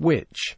which